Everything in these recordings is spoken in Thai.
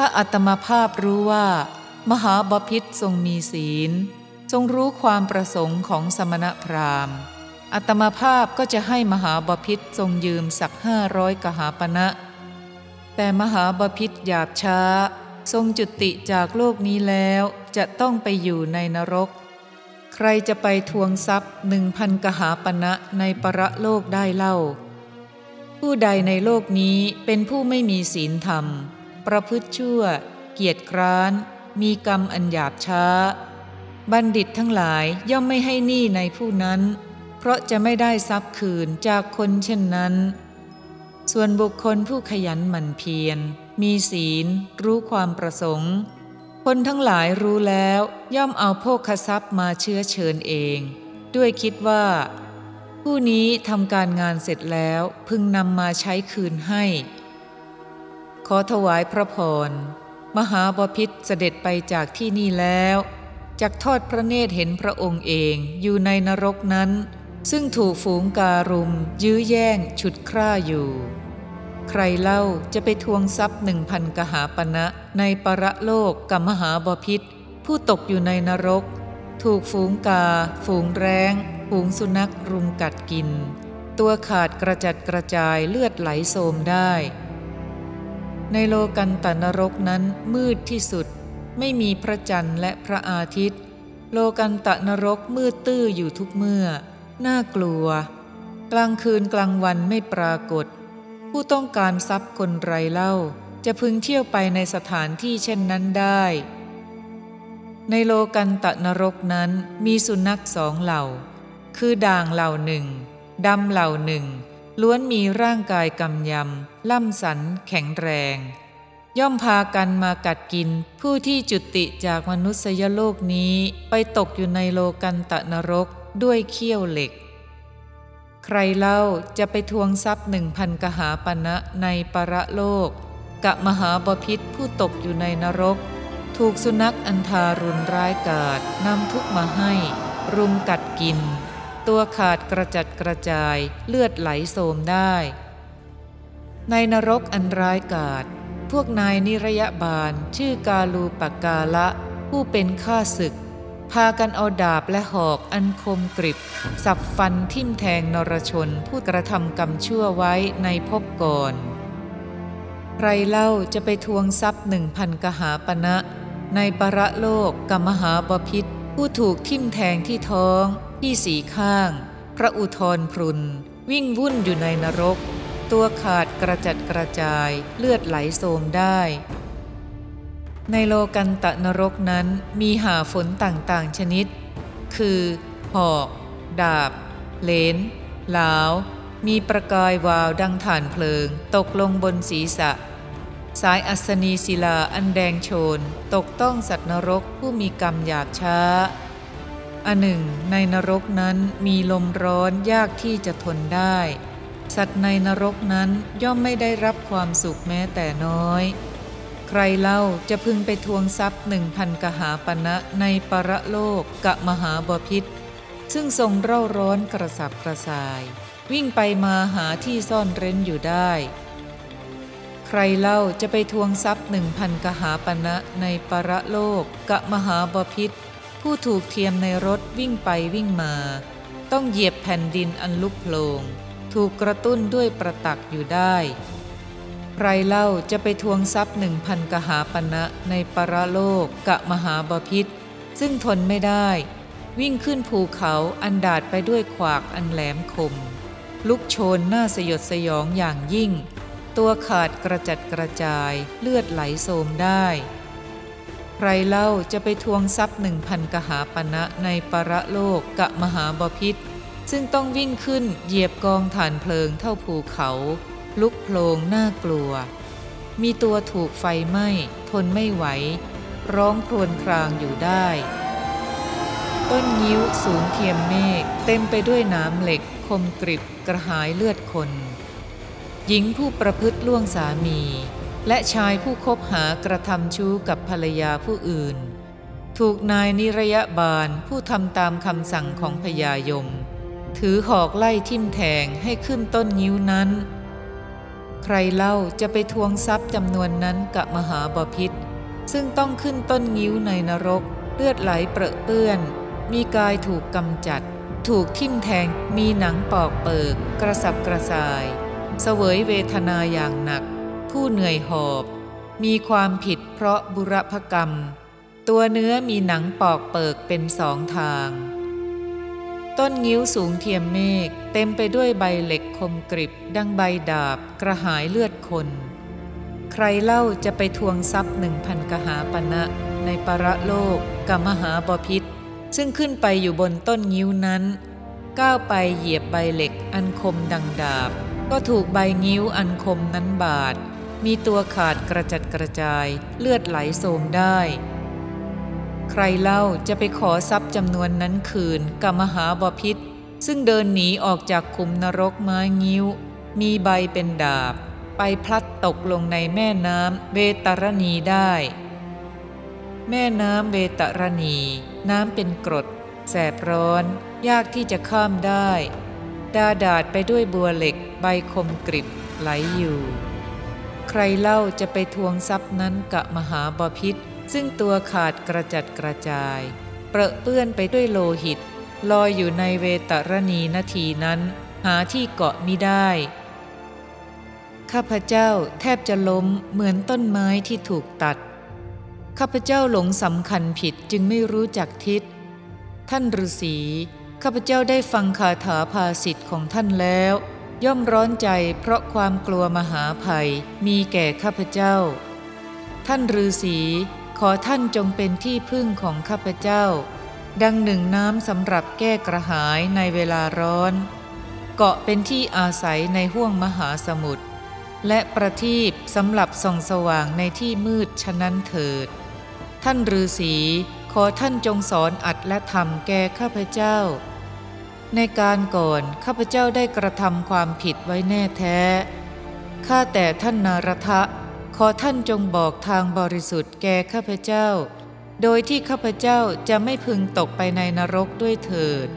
ถ้าอัตมาภาพรู้ว่า มหาบพิษทรงมีศีล ทรงรู้ความประสงค์ของสมณพราหมณ์ อัตมาภาพก็จะให้มหาบพิษทรงยืมสักห้าร้อยกหาปณะแต่มหาบพิษหยาบช้า ทรงจุติจากโลกนี้แล้วจะต้องไปอยู่ในนรก ใครจะไปทวงทรัพย์หนึ่งพันกหาปณะในประโลกได้เล่า ผู้ใดในโลกนี้เป็นผู้ไม่มีศีลธรรม ประพฤติชั่ว เกียจคร้าน มีกรรมอันหยาบช้า บัณฑิตทั้งหลายย่อมไม่ให้หนี้ในผู้นั้น เพราะจะไม่ได้ทรัพย์คืนจากคนเช่นนั้น ส่วนบุคคลผู้ขยันหมั่นเพียร มีศีล รู้ความประสงค์ คนทั้งหลายรู้แล้วย่อมเอาโภคทรัพย์มาเชื้อเชิญเอง ด้วยคิดว่าผู้นี้ทำการงานเสร็จแล้วพึงนำมาใช้คืนให้ ขอถวายพระพร มหาบพิษเสด็จไปจากที่นี่แล้วจากทอดพระเนตรเห็นพระองค์เองอยู่ในนรกนั้น ซึ่งถูกฝูงการุม ยื้อแย่งฉุดคร่าอยู่ ใครเล่าจะไปทวงทรัพย์หนึ่งพันกหาปณะในประโลกกับมหาบพิษ ผู้ตกอยู่ในนรก ถูกฝูงกา ฝูงแร้ง ฝูงสุนัขรุมกัดกิน ตัวขาดกระจัดกระจายเลือดไหลโสมได้ ในโลกันตนรกนั้นมืดที่สุด ไม่มีพระจันทร์และพระอาทิตย์ โลกันตนรกมืดตื้ออยู่ทุกเมื่อ น่ากลัว กลางคืนกลางวันไม่ปรากฏ ผู้ต้องการทรัพย์คนไรเล่า จะพึงเที่ยวไปในสถานที่เช่นนั้นได้ ในโลกันตนรกนั้นมีสุนัขสองเหล่า คือด่างเหล่าหนึ่งดำเหล่าหนึ่ง ล้วนมีร่างกายกำยำ ล่ำสันแข็งแรง ย่อมพากันมากัดกิน ผู้ที่จุติจากมนุษยโลกนี้ไปตกอยู่ในโลกันตะนรกด้วยเขี้ยวเหล็ก ใครเล่าจะไปทวงทรัพย์หนึ่งพันกหาปณะในประโลกกะมหาบพิษผู้ตกอยู่ในนรก ถูกสุนัขอันทารุณร้ายกาจนำทุกมาให้ รุมกัดกิน ตัวขาดกระจัดกระจายเลือดไหลโสมได้ ในนรกอันร้ายกาจพวกนายนิรยบาลชื่อกาลูปกาละ ผู้เป็นข้าศึก พากันเอาดาบและหอกอันคมกริบ สับฟันทิ่มแทงนรชนผู้กระทำกรรมชั่วไว้ในภพก่อน ใครเล่าจะไปทวงทรัพย์หนึ่งพันกหาปณะ ในประโลกกับมหาบพิษผู้ถูกทิ่มแทงที่ท้อง ที่สีข้าง พระอุทรพรุน วิ่งวุ่นอยู่ในนรก ตัวขาดกระจัดกระจายเลือดไหลโสมได้ ในโลกันตะนรกนั้นมีหาฝนต่างๆชนิด คือหอกดาบ เลนหลาว มีประกายวาวดังฐานเพลิง ตกลงบนศีรษะ สายอัศนีศิลาอันแดงโชน ตกต้องสัตว์นรกผู้มีกรรมหยาบช้า อันหนึ่ง ในนรกนั้นมีลมร้อนยากที่จะทนได้ สัตว์ในนรกนั้นย่อมไม่ได้รับความสุขแม้แต่น้อย ใครเล่าจะพึงไปทวงทรัพย์หนึ่งพันกหาปณะในประโลกกะมหาบพิษ ซึ่งทรงเร่าร้อนกระสับกระส่าย วิ่งไปมาหาที่ซ่อนเร้นอยู่ได้ใครเล่าจะไปทวงทรัพย์หนึ่งพันกหาปณะในประโลกกะมหาบพิษ ผู้ถูกเทียมในรถวิ่งไปวิ่งมา ต้องเหยียบแผ่นดินอันลุกโผลงถูกกระตุ้นด้วยประตักอยู่ได้ ใครเล่าจะไปทวงทรัพย์หนึ่งพันกหาปณะในปรโลกกะมหาบพิษ ซึ่งทนไม่ได้ วิ่งขึ้นภูเขาอันดาดไปด้วยขวากอันแหลมคม ลุกโชนหน้าสยดสยองอย่างยิ่ง ตัวขาดกระจัดกระจายเลือดไหลโสมได้ ใครเล่าจะไปทวงทรัพย์หนึ่งพันกหาปณะในประโลกกะมหาบพิษ ซึ่งต้องวิ่งขึ้นเหยียบกองฐานเพลิงเท่าภูเขา ลุกโพลงน่ากลัว มีตัวถูกไฟไหม้ทนไม่ไหว ร้องครวญครางอยู่ได้ ต้นยิ้วสูงเทียมเมฆเต็มไปด้วยน้ำเหล็กคมกริบกระหายเลือดคน หญิงผู้ประพฤติล่วงสามี และชายผู้คบหากระทำชู้กับภรรยาผู้อื่น ถูกนายนิรยบาลผู้ทำตามคำสั่งของพญายม ถือหอกไล่ทิ่มแทงให้ขึ้นต้นยิ้วนั้น ใครเล่าจะไปทวงทรัพย์จำนวนนั้นกับมหาบพิษ ซึ่งต้องขึ้นต้นงิ้วในนรก เลือดไหลเปรอะเปื้อน มีกายถูกกำจัด ถูกทิ่มแทงมีหนังปอกเปิก กระสับกระส่าย เสวยเวทนาอย่างหนัก ผู้เหนื่อยหอบ มีความผิดเพราะบุรพกรรม ตัวเนื้อมีหนังปอกเปิกเป็นสองทาง ต้นงิ้วสูงเทียมเมฆเต็มไปด้วยใบเหล็กคมกริบ ดังใบดาบกระหายเลือดคน ใครเล่าจะไปทวงทรัพย์หนึ่งพันกหาปณะในประโลกกับมหาบพิษซึ่งขึ้นไปอยู่บนต้นงิ้วนั้น ก้าวไปเหยียบใบเหล็กอันคมดังดาบ ก็ถูกใบงิ้วอันคมนั้นบาด มีตัวขาดกระจัดกระจายเลือดไหลโสมได้ ใครเล่าจะไปขอทรัพย์จำนวนนั้นคืนกับมหาบพิษ ซึ่งเดินหนีออกจากคุมนรกไม้งิ้ว มีใบเป็นดาบ ไปพลัดตกลงในแม่น้ำเวตรณีได้ แม่น้ำเวตรณี น้ำเป็นกรด แสบร้อน ยากที่จะข้ามได้ ดาดาดไปด้วยบัวเหล็กใบคมกริบไหลอยู่ ใครเล่าจะไปทวงทรัพย์นั้นกับมหาบาพิษ ซึ่งตัวขาดกระจัดกระจาย เปรอะเปื้อนไปด้วยโลหิต ลอยอยู่ในเวตรณีนาทีนั้น หาที่เกาะมิได้ ข้าพเจ้าแทบจะล้มเหมือนต้นไม้ที่ถูกตัด ข้าพเจ้าหลงสำคัญผิดจึงไม่รู้จักทิศ ท่านฤาษีข้าพเจ้าได้ฟังคาถาภาสิทธิ์ของท่านแล้ว ย่อมร้อนใจเพราะความกลัวมหาภัยมีแก่ข้าพเจ้า ท่านฤาษีขอท่านจงเป็นที่พึ่งของข้าพเจ้า ดังหนึ่งน้ำสำหรับแก้กระหายในเวลาร้อน เกาะเป็นที่อาศัยในห้วงมหาสมุทรและประทีปสำหรับส่องสว่างในที่มืดฉะนั้นเถิด ท่านฤาษีขอท่านจงสอนอัดและทำแก่ข้าพเจ้า ในการก่อนข้าพเจ้าได้กระทำความผิดไว้แน่แท้ ข้าแต่ท่านนารทะ ขอท่านจงบอกทางบริสุทธิ์แก่ข้าพเจ้า โดยที่ข้าพเจ้าจะไม่พึงตกไปในนรกด้วยเถิด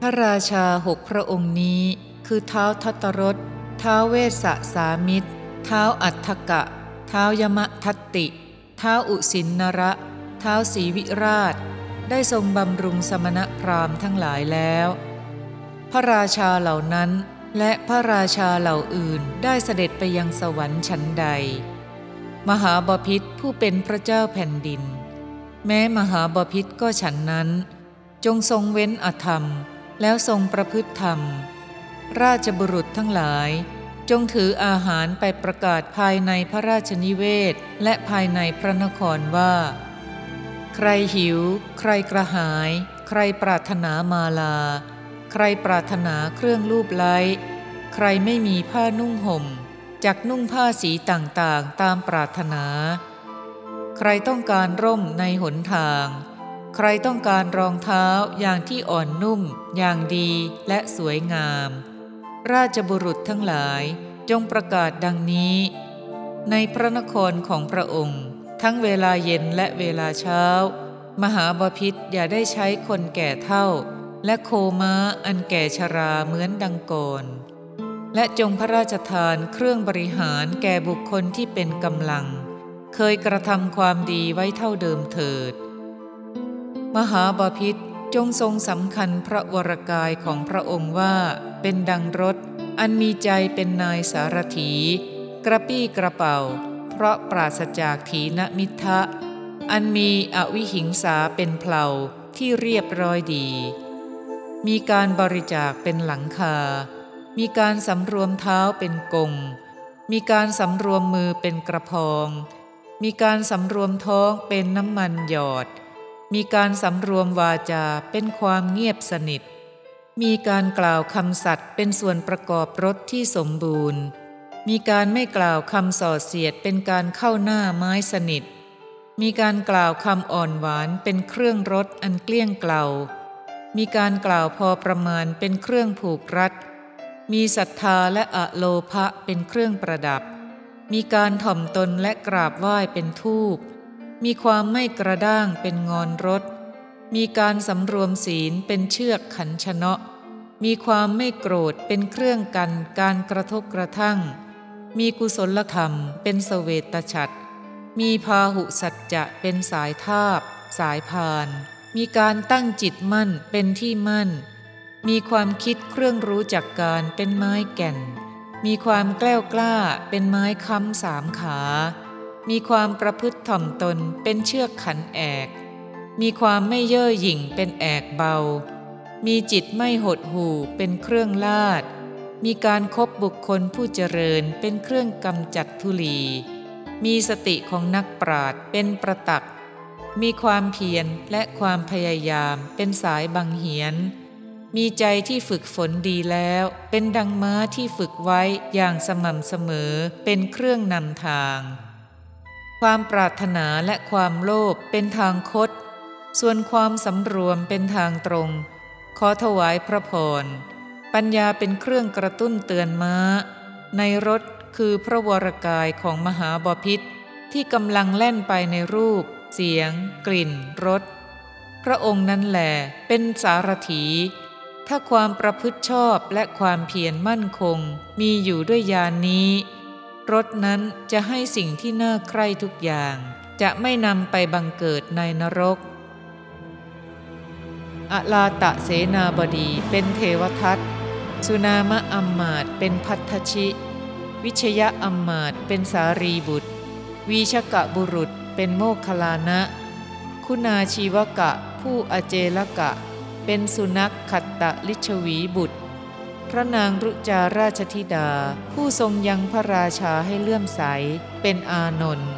พระราชาหกพระองค์นี้ คือเท้าทัตรสท้าเวสสามิตร เท้าอัฏฐกะ เท้ายมะทัตติ เท้าอุสินนระ เท้าศรีวิราช ได้ทรงบำรุงสมณพราหมณ์ทั้งหลายแล้ว พระราชาเหล่านั้นและพระราชาเหล่าอื่นได้เสด็จไปยังสวรรค์ชั้นใด มหาบพิษผู้เป็นพระเจ้าแผ่นดิน แม้มหาบพิษก็ฉันนั้น จงทรงเว้นอธรรมแล้วทรงประพฤติธรรม ราชบุรุษทั้งหลาย จงถืออาหารไปประกาศภายในพระราชนิเวศ และภายในพระนครว่า ใครหิว ใครกระหาย ใครปรารถนามาลา ใครปรารถนาเครื่องรูปไล้ใครไม่มีผ้านุ่งห่มจักนุ่งผ้าสีต่างๆ ตามปรารถนา ใครต้องการร่มในหนทาง ใครต้องการรองเท้าอย่างที่อ่อนนุ่ม อย่างดีและสวยงาม ราชบุรุษทั้งหลายจงประกาศดังนี้ ในพระนครของพระองค์ ทั้งเวลาเย็นและเวลาเช้า มหาบาพิษอย่าได้ใช้คนแก่เท่า และโคม้าอันแก่ชราเหมือนดังก่อนและจงพระราชทานเครื่องบริหารแก่บุคคลที่เป็นกำลัง เคยกระทำความดีไว้เท่าเดิมเถิด มหาบาพิษจงทรงสำคัญพระวรกายของพระองค์ว่า เป็นดังรถ อันมีใจเป็นนายสารถี กระปี้กระเป๋า เพราะปราศจากถีนมิทะ อันมีอวิหิงสาเป็นเพลาที่เรียบร้อยดี มีการบริจาคเป็นหลังคา มีการสำรวมเท้าเป็นกง มีการสำรวมมือเป็นกระพอง มีการสำรวมท้องเป็นน้ำมันหยอด มีการสำรวมวาจาเป็นความเงียบสนิท มีการกล่าวคำสัตย์เป็นส่วนประกอบรถที่สมบูรณ์ มีการไม่กล่าวคำส่อเสียดเป็นการเข้าหน้าไม้สนิท มีการกล่าวคำอ่อนหวานเป็นเครื่องรถอันเกลี้ยงเกล่า มีการกล่าวพอประมาณเป็นเครื่องผูกรัด มีศรัทธาและอะโลภะเป็นเครื่องประดับ มีการถ่อมตนและกราบไหว้เป็นทูป มีความไม่กระด้างเป็นงอนรถมีการสำรวมศีลเป็นเชือกขันชนะ มีความไม่โกรธเป็นเครื่องกันการกระทบกระทั่ง มีกุศลธรรมเป็นเสเวตฉัตรมีพาหุสัจจะเป็นสายทาบ สายพาน มีการตั้งจิตมั่นเป็นที่มั่น มีความคิดเครื่องรู้จักการเป็นไม้แก่น มีความแกล้วกล้าเป็นไม้ค้ำสามขา มีความประพฤติถ่อมตนเป็นเชือกขันแอก มีความไม่เย่อหยิ่งเป็นแอกเบา มีจิตไม่หดหู่เป็นเครื่องลาด มีการครบบุคคลผู้เจริญเป็นเครื่องกำจัดทุลี มีสติของนักปราดเป็นประตัก มีความเพียรและความพยายามเป็นสายบังเหียน มีใจที่ฝึกฝนดีแล้ว เป็นดังม้าที่ฝึกไว้อย่างสม่ำเสมอเป็นเครื่องนำทาง ความปรารถนาและความโลภเป็นทางคด ส่วนความสำรวมเป็นทางตรง ขอถวายพระพร ปัญญาเป็นเครื่องกระตุ้นเตือนม้า ในรถคือพระวรกายของมหาบพิษที่กำลังแล่นไปในรูป เสียง กลิ่นรสพระองค์นั้นแหลเป็นสารถี ถ้าความประพฤติชอบและความเพียรมั่นคงมีอยู่ด้วยยานนี้ รถนั้นจะให้สิ่งที่น่าใคร่ทุกอย่าง จะไม่นำไปบังเกิดในนรกอลาตะเสนาบดีเป็นเทวทัต สุนามะอัมมาตเป็นพัทธชิ วิชยะอัมมาตเป็นสารีบุตร วีชกะบุรุษเป็นโมคคลานะ คุณาชีวกะผู้อเจลกะ เป็นสุนักขัตตะลิชวีบุตร พระนางรุจาราชธิดา ผู้ทรงยังพระราชาให้เลื่อมใส เป็นอานนท์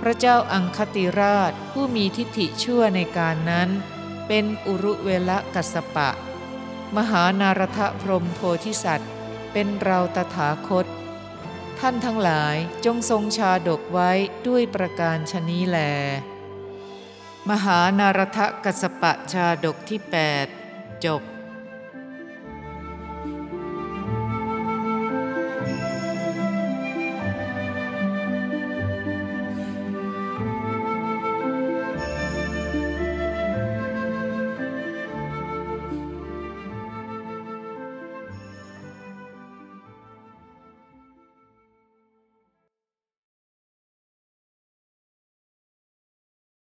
พระเจ้าอังคติราชผู้มีทิฏฐิชั่วในการนั้น เป็นอุรุเวลกัสปะ มหานารทพรมโพธิสัตว์ เป็นเราตถาคต ท่านทั้งหลายจงทรงชาดกไว้ด้วยประการชนี้แล มหานารทกัสสปะชาดกที่ 8 จบ